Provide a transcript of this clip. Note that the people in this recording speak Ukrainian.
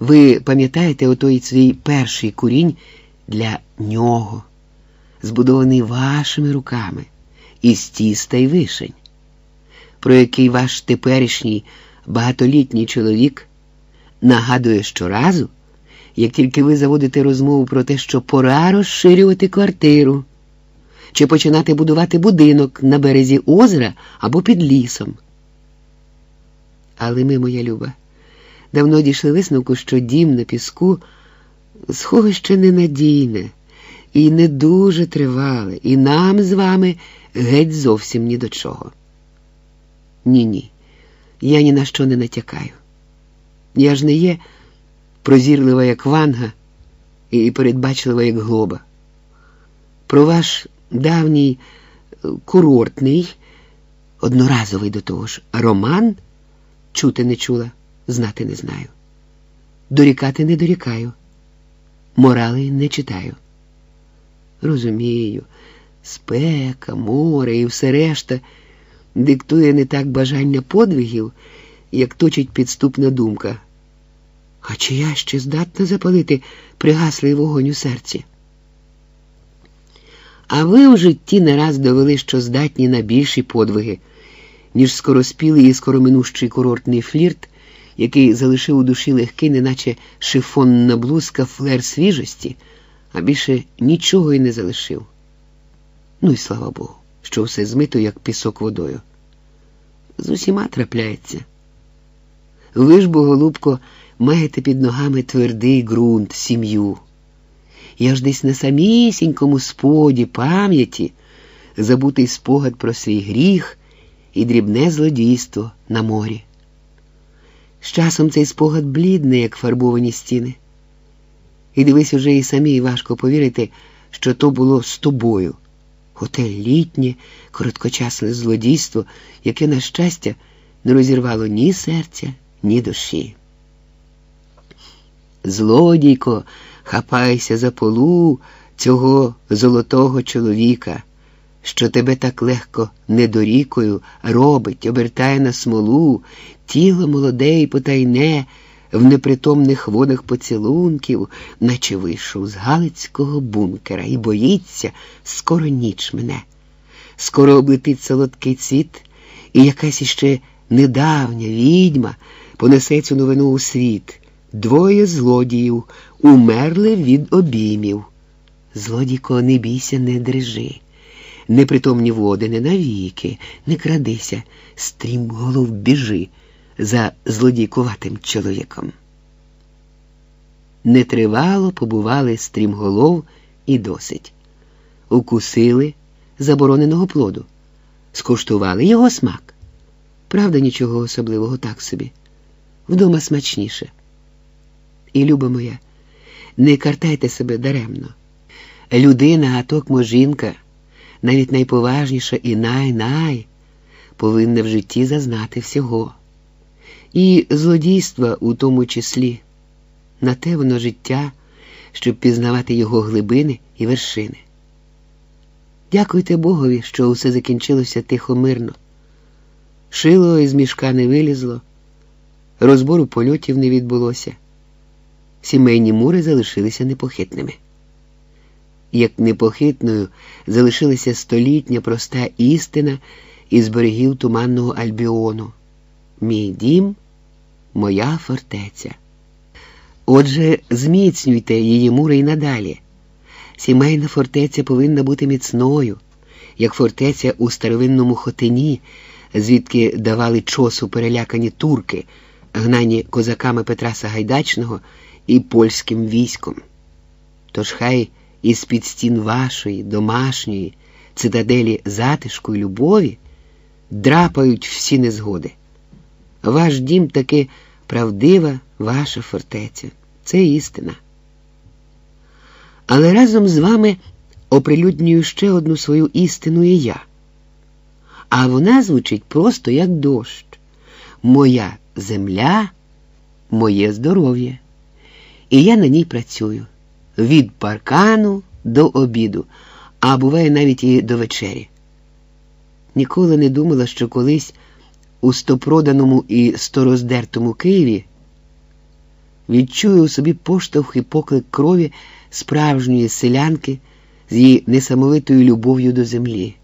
Ви пам'ятаєте отой свій перший курінь для нього, збудований вашими руками із тіста й вишень, про який ваш теперішній багатолітній чоловік нагадує щоразу, як тільки ви заводите розмову про те, що пора розширювати квартиру чи починати будувати будинок на березі озера або під лісом. Але ми, моя люба, давно дійшли висновку, що дім на піску сховище ненадійне і не дуже тривале, і нам з вами геть зовсім ні до чого. Ні, ні, я ні на що не натякаю. Я ж не є прозірлива, як ванга, і передбачлива, як глоба. Про ваш давній е, курортний, одноразовий до того ж, роман чути не чула, знати не знаю. Дорікати не дорікаю, морали не читаю. Розумію, спека, море і все решта диктує не так бажання подвигів, як точить підступна думка. А чи я ще здатна запалити пригаслий вогонь у серці? А ви у житті не раз довели, що здатні на більші подвиги, ніж скороспілий і скороминущий курортний флірт, який залишив у душі легкий, неначе шифонна блузка флер свіжості, а більше нічого й не залишив. Ну і слава Богу, що все змито, як пісок водою. З усіма трапляється. Ви ж, бо, голубко, маєте під ногами твердий ґрунт, сім'ю. Я ж десь на самісінькому споді пам'яті забутий спогад про свій гріх і дрібне злодійство на морі. З часом цей спогад блідний, як фарбовані стіни. І дивись уже і самій важко повірити, що то було з тобою. Оте літнє, короткочасне злодійство, яке, на щастя, не розірвало ні серця, ні душі. Злодійко, хапайся за полу цього золотого чоловіка, що тебе так легко недорікою робить, обертає на смолу, тіло молоде і потайне в непритомних водах поцілунків, наче вийшов з Галицького бункера і боїться, скоро ніч мене. Скоро облетить солодкий цвіт, і якась іще недавня відьма понесе цю новину у світ. Двоє злодіїв умерли від обіймів. Злодійко, не бійся, не дрижи. Непритомні води не навіки, не крадися, стрім голов біжи за злодійкуватим чоловіком. Нетривало побували стрімголов і досить. Укусили забороненого плоду, скуштували його смак. Правда, нічого особливого так собі. Вдома смачніше. І, люба моя, не картайте себе даремно. Людина, а токмо жінка, навіть найповажніша і най-най, повинна в житті зазнати всього. І злодійства у тому числі. На те воно життя, щоб пізнавати його глибини і вершини. Дякуйте Богові, що усе закінчилося тихо мирно. Шило із мішка не вилізло, розбору польотів не відбулося сімейні мури залишилися непохитними. Як непохитною залишилася столітня проста істина із берегів туманного Альбіону. Мій дім, моя фортеця. Отже, зміцнюйте її мури й надалі. Сімейна фортеця повинна бути міцною, як фортеця у старовинному хотині, звідки давали чосу перелякані турки, гнані козаками Петра Сагайдачного і польським військом. Тож хай із під стін вашої, домашньої, цитаделі затишку і любові драпають всі незгоди. Ваш дім таки правдива ваша фортеця. Це істина. Але разом з вами оприлюднюю ще одну свою істину і я. А вона звучить просто як дощ. Моя земля, моє здоров'я і я на ній працюю від паркану до обіду, а буває навіть і до вечері. Ніколи не думала, що колись у стопроданому і стороздертому Києві відчую у собі поштовх і поклик крові справжньої селянки з її несамовитою любов'ю до землі.